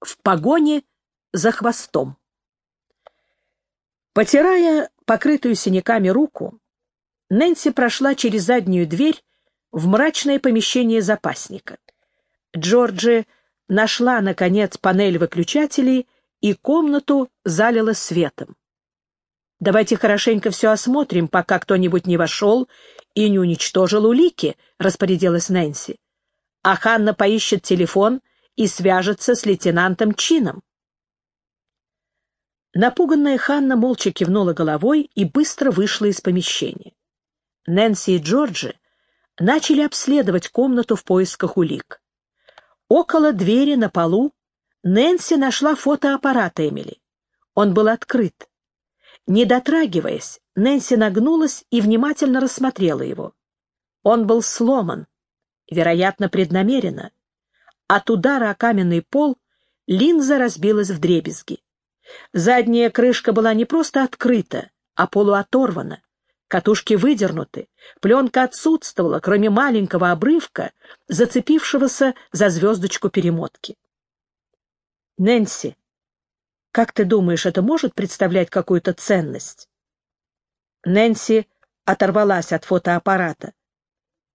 в погоне за хвостом. Потирая покрытую синяками руку, Нэнси прошла через заднюю дверь в мрачное помещение запасника. Джорджи нашла, наконец, панель выключателей и комнату залила светом. «Давайте хорошенько все осмотрим, пока кто-нибудь не вошел и не уничтожил улики», — распорядилась Нэнси. «А Ханна поищет телефон и свяжется с лейтенантом Чином». Напуганная Ханна молча кивнула головой и быстро вышла из помещения. Нэнси и Джорджи начали обследовать комнату в поисках улик. Около двери на полу Нэнси нашла фотоаппарат Эмили. Он был открыт. Не дотрагиваясь, Нэнси нагнулась и внимательно рассмотрела его. Он был сломан, вероятно, преднамеренно. От удара о каменный пол линза разбилась в дребезги. Задняя крышка была не просто открыта, а полуоторвана. Катушки выдернуты, пленка отсутствовала, кроме маленького обрывка, зацепившегося за звездочку перемотки. «Нэнси, как ты думаешь, это может представлять какую-то ценность?» Нэнси оторвалась от фотоаппарата.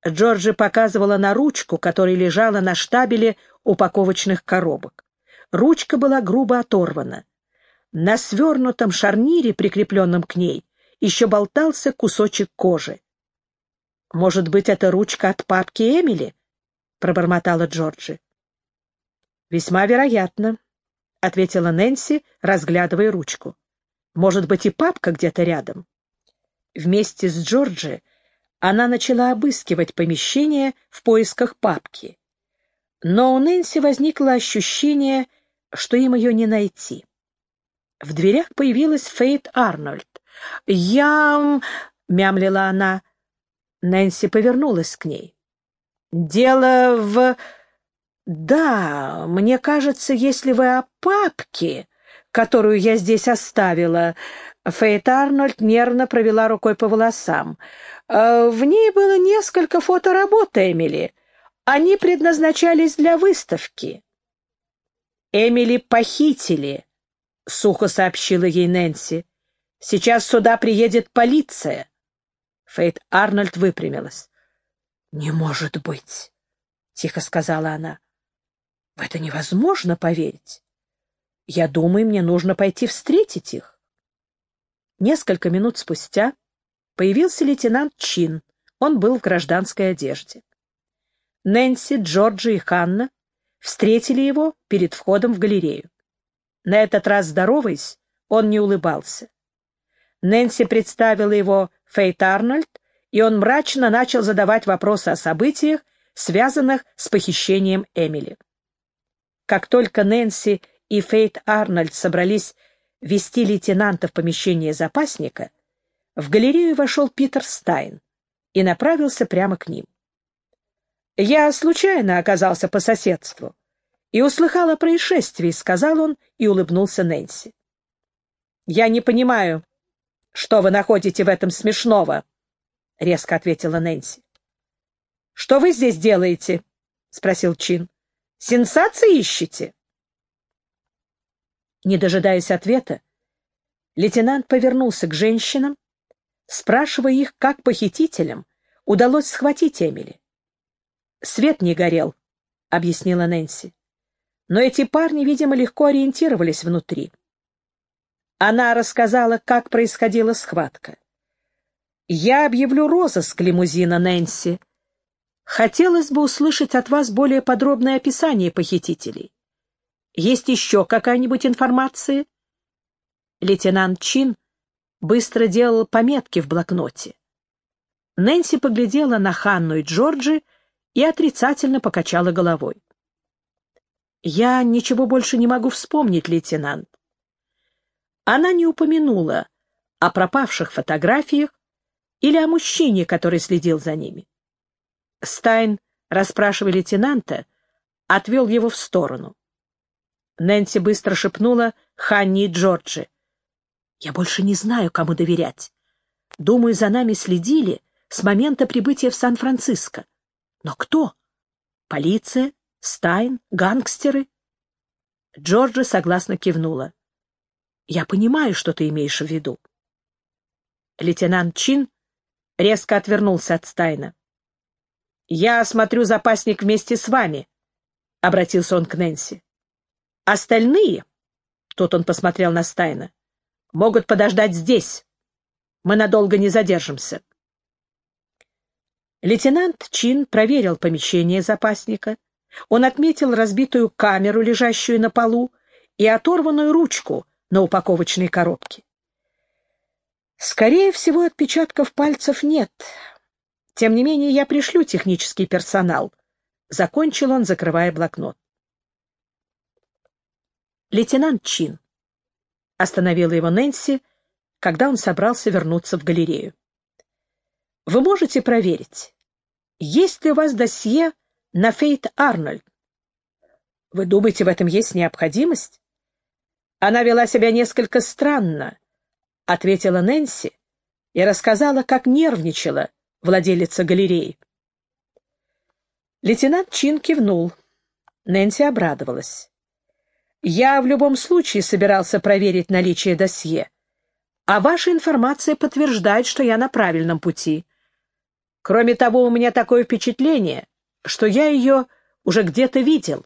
Джорджи показывала на ручку, которая лежала на штабеле упаковочных коробок. Ручка была грубо оторвана. На свернутом шарнире, прикрепленном к ней, еще болтался кусочек кожи. «Может быть, это ручка от папки Эмили?» — пробормотала Джорджи. «Весьма вероятно», — ответила Нэнси, разглядывая ручку. «Может быть, и папка где-то рядом». Вместе с Джорджи она начала обыскивать помещение в поисках папки. Но у Нэнси возникло ощущение, что им ее не найти. В дверях появилась Фейт Арнольд. «Я...» — мямлила она. Нэнси повернулась к ней. «Дело в...» «Да, мне кажется, если вы о папке, которую я здесь оставила...» Фейт Арнольд нервно провела рукой по волосам. «Э, «В ней было несколько фоторабот Эмили. Они предназначались для выставки». «Эмили похитили», — сухо сообщила ей Нэнси. Сейчас сюда приедет полиция. Фейт Арнольд выпрямилась. — Не может быть, — тихо сказала она. — В это невозможно поверить. Я думаю, мне нужно пойти встретить их. Несколько минут спустя появился лейтенант Чин. Он был в гражданской одежде. Нэнси, Джорджи и Ханна встретили его перед входом в галерею. На этот раз, здороваясь, он не улыбался. Нэнси представила его Фейт Арнольд, и он мрачно начал задавать вопросы о событиях, связанных с похищением Эмили. Как только Нэнси и Фейт Арнольд собрались вести лейтенанта в помещение запасника, в галерею вошел Питер Стайн и направился прямо к ним. «Я случайно оказался по соседству и услыхал о происшествии», — сказал он и улыбнулся Нэнси. «Я не понимаю, что вы находите в этом смешного? — резко ответила Нэнси. — Что вы здесь делаете? — спросил Чин. — Сенсации ищете? Не дожидаясь ответа, лейтенант повернулся к женщинам, спрашивая их, как похитителям удалось схватить Эмили. «Свет не горел», — объяснила Нэнси. «Но эти парни, видимо, легко ориентировались внутри». Она рассказала, как происходила схватка. «Я объявлю розыск лимузина Нэнси. Хотелось бы услышать от вас более подробное описание похитителей. Есть еще какая-нибудь информация?» Лейтенант Чин быстро делал пометки в блокноте. Нэнси поглядела на Ханну и Джорджи и отрицательно покачала головой. «Я ничего больше не могу вспомнить, лейтенант. Она не упомянула о пропавших фотографиях или о мужчине, который следил за ними. Стайн, расспрашивая лейтенанта, отвел его в сторону. Нэнси быстро шепнула Ханни и Джорджи. «Я больше не знаю, кому доверять. Думаю, за нами следили с момента прибытия в Сан-Франциско. Но кто? Полиция? Стайн? Гангстеры? Джорджи согласно кивнула. «Я понимаю, что ты имеешь в виду». Лейтенант Чин резко отвернулся от Стайна. «Я осмотрю запасник вместе с вами», — обратился он к Нэнси. «Остальные», — тут он посмотрел на Стайна, — «могут подождать здесь. Мы надолго не задержимся». Лейтенант Чин проверил помещение запасника. Он отметил разбитую камеру, лежащую на полу, и оторванную ручку на упаковочной коробке. Скорее всего, отпечатков пальцев нет. Тем не менее, я пришлю технический персонал. Закончил он, закрывая блокнот. Лейтенант Чин. Остановила его Нэнси, когда он собрался вернуться в галерею. Вы можете проверить, есть ли у вас досье на Фейт Арнольд? Вы думаете, в этом есть необходимость? Она вела себя несколько странно, — ответила Нэнси и рассказала, как нервничала владелица галереи. Лейтенант Чин кивнул. Нэнси обрадовалась. «Я в любом случае собирался проверить наличие досье, а ваша информация подтверждает, что я на правильном пути. Кроме того, у меня такое впечатление, что я ее уже где-то видел».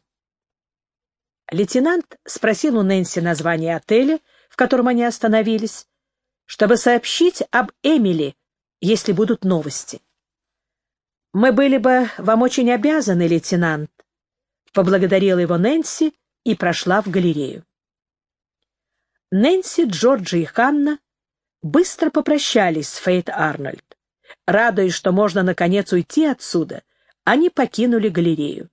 Лейтенант спросил у Нэнси название отеля, в котором они остановились, чтобы сообщить об Эмили, если будут новости. «Мы были бы вам очень обязаны, лейтенант», — поблагодарила его Нэнси и прошла в галерею. Нэнси, Джорджи и Ханна быстро попрощались с Фейт Арнольд. Радуясь, что можно наконец уйти отсюда, они покинули галерею.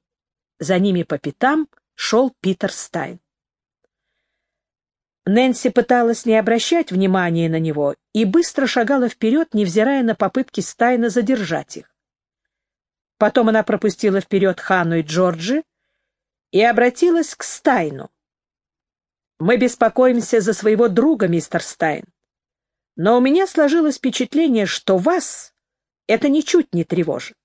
За ними по пятам шел Питер Стайн. Нэнси пыталась не обращать внимания на него и быстро шагала вперед, невзирая на попытки Стайна задержать их. Потом она пропустила вперед Хану и Джорджи и обратилась к Стайну. «Мы беспокоимся за своего друга, мистер Стайн, но у меня сложилось впечатление, что вас это ничуть не тревожит.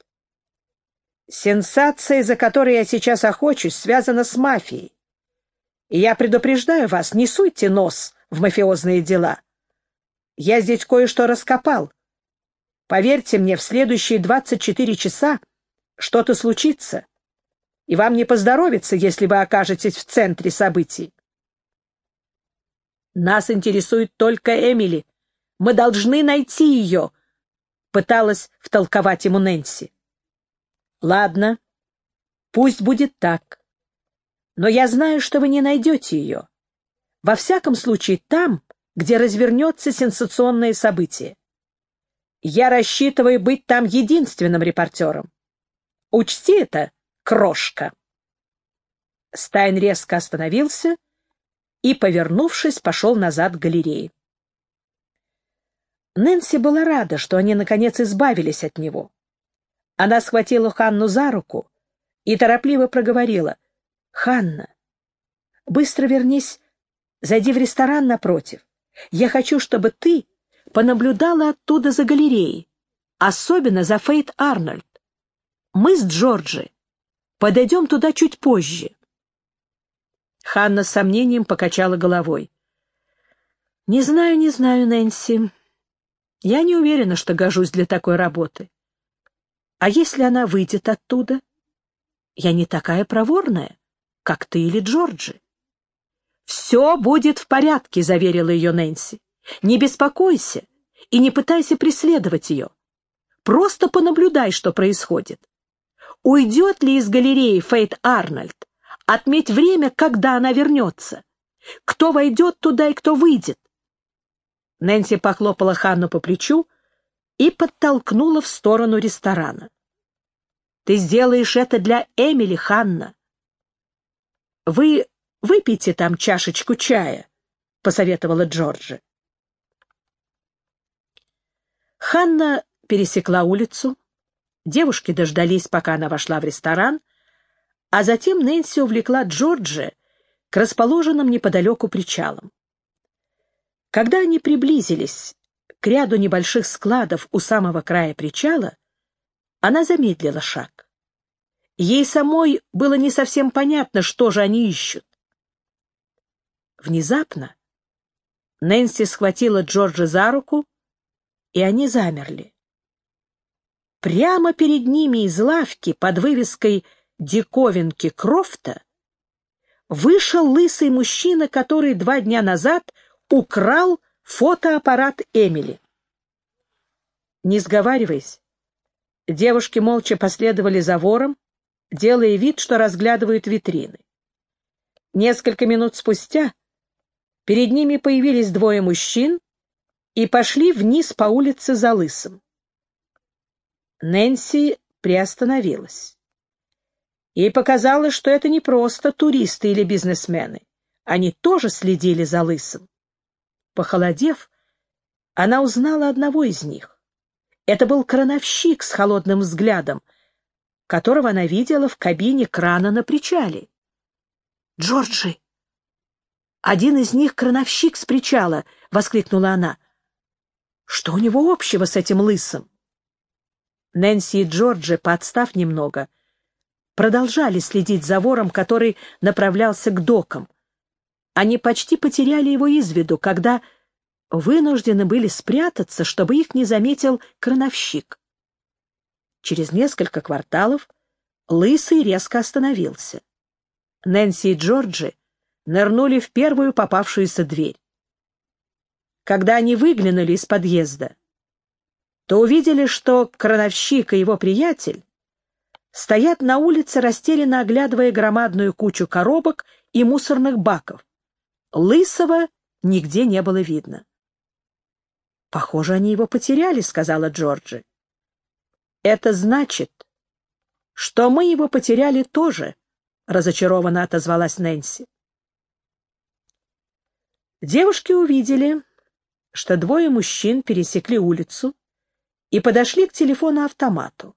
Сенсация, за которой я сейчас охочусь, связана с мафией. И я предупреждаю вас, не суйте нос в мафиозные дела. Я здесь кое-что раскопал. Поверьте мне, в следующие 24 часа что-то случится, и вам не поздоровится, если вы окажетесь в центре событий. Нас интересует только Эмили. Мы должны найти ее, — пыталась втолковать ему Нэнси. Ладно, пусть будет так. Но я знаю, что вы не найдете ее. Во всяком случае, там, где развернется сенсационное событие. Я рассчитываю быть там единственным репортером. Учти это, крошка. Стайн резко остановился и, повернувшись, пошел назад к галерее. Нэнси была рада, что они, наконец, избавились от него. Она схватила Ханну за руку и торопливо проговорила — «Ханна, быстро вернись, зайди в ресторан напротив. Я хочу, чтобы ты понаблюдала оттуда за галереей, особенно за Фейт Арнольд. Мы с Джорджи подойдем туда чуть позже». Ханна с сомнением покачала головой. «Не знаю, не знаю, Нэнси. Я не уверена, что гожусь для такой работы. А если она выйдет оттуда? Я не такая проворная как ты или Джорджи. «Все будет в порядке», — заверила ее Нэнси. «Не беспокойся и не пытайся преследовать ее. Просто понаблюдай, что происходит. Уйдет ли из галереи Фейт Арнольд? Отметь время, когда она вернется. Кто войдет туда и кто выйдет?» Нэнси похлопала Ханну по плечу и подтолкнула в сторону ресторана. «Ты сделаешь это для Эмили, Ханна. «Вы выпейте там чашечку чая», — посоветовала Джорджи. Ханна пересекла улицу. Девушки дождались, пока она вошла в ресторан, а затем Нэнси увлекла Джорджи к расположенным неподалеку причалам. Когда они приблизились к ряду небольших складов у самого края причала, она замедлила шаг. Ей самой было не совсем понятно, что же они ищут. Внезапно Нэнси схватила Джорджа за руку, и они замерли. Прямо перед ними из лавки под вывеской «Диковинки Крофта» вышел лысый мужчина, который два дня назад украл фотоаппарат Эмили. Не сговариваясь, девушки молча последовали за вором, делая вид, что разглядывают витрины. Несколько минут спустя перед ними появились двое мужчин и пошли вниз по улице за лысым. Нэнси приостановилась. Ей показалось, что это не просто туристы или бизнесмены. Они тоже следили за лысым. Похолодев, она узнала одного из них. Это был крановщик с холодным взглядом, которого она видела в кабине крана на причале. «Джорджи!» «Один из них — крановщик с причала!» — воскликнула она. «Что у него общего с этим лысым?» Нэнси и Джорджи, подстав немного, продолжали следить за вором, который направлялся к докам. Они почти потеряли его из виду, когда вынуждены были спрятаться, чтобы их не заметил крановщик. Через несколько кварталов Лысый резко остановился. Нэнси и Джорджи нырнули в первую попавшуюся дверь. Когда они выглянули из подъезда, то увидели, что крановщик и его приятель стоят на улице, растерянно оглядывая громадную кучу коробок и мусорных баков. Лысого нигде не было видно. «Похоже, они его потеряли», — сказала Джорджи. «Это значит, что мы его потеряли тоже», — разочарованно отозвалась Нэнси. Девушки увидели, что двое мужчин пересекли улицу и подошли к телефону-автомату.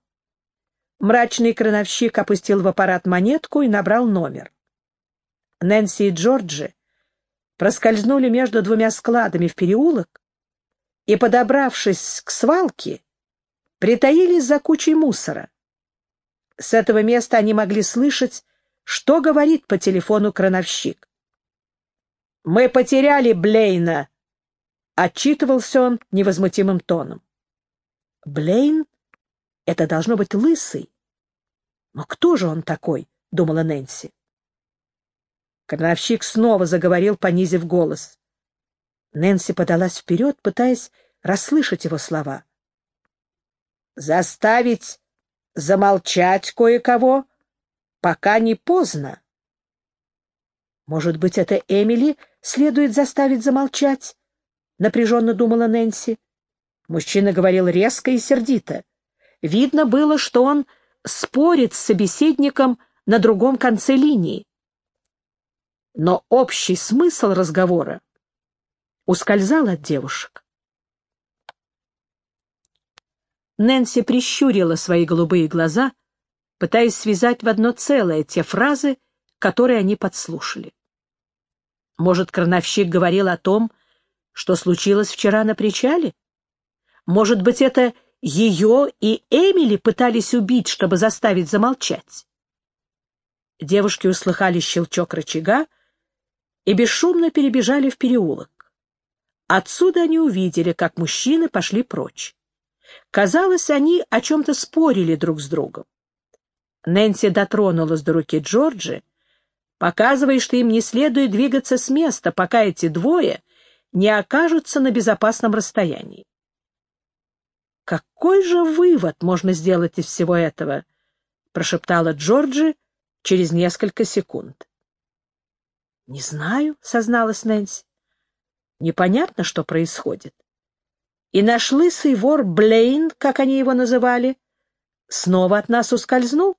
Мрачный крановщик опустил в аппарат монетку и набрал номер. Нэнси и Джорджи проскользнули между двумя складами в переулок и, подобравшись к свалке, притаились за кучей мусора. С этого места они могли слышать, что говорит по телефону крановщик. «Мы потеряли Блейна!» — отчитывался он невозмутимым тоном. Блейн? Это должно быть лысый. Но кто же он такой? — думала Нэнси. Крановщик снова заговорил, понизив голос. Нэнси подалась вперед, пытаясь расслышать его слова. «Заставить замолчать кое-кого, пока не поздно». «Может быть, это Эмили следует заставить замолчать?» — напряженно думала Нэнси. Мужчина говорил резко и сердито. Видно было, что он спорит с собеседником на другом конце линии. Но общий смысл разговора ускользал от девушек. Нэнси прищурила свои голубые глаза, пытаясь связать в одно целое те фразы, которые они подслушали. Может, крановщик говорил о том, что случилось вчера на причале? Может быть, это ее и Эмили пытались убить, чтобы заставить замолчать? Девушки услыхали щелчок рычага и бесшумно перебежали в переулок. Отсюда они увидели, как мужчины пошли прочь. Казалось, они о чем-то спорили друг с другом. Нэнси дотронулась до руки Джорджи, показывая, что им не следует двигаться с места, пока эти двое не окажутся на безопасном расстоянии. «Какой же вывод можно сделать из всего этого?» — прошептала Джорджи через несколько секунд. «Не знаю», — созналась Нэнси. «Непонятно, что происходит. И наш лысый вор Блейн, как они его называли, снова от нас ускользнул.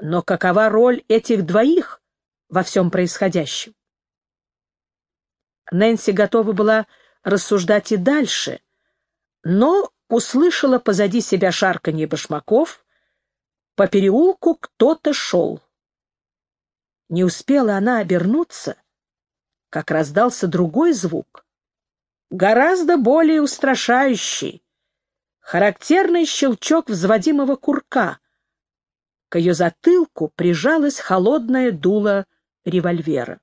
Но какова роль этих двоих во всем происходящем?» Нэнси готова была рассуждать и дальше, но услышала позади себя шарканье башмаков. По переулку кто-то шел. Не успела она обернуться, как раздался другой звук, гораздо более устрашающий, характерный щелчок взводимого курка. К ее затылку прижалось холодное дуло револьвера.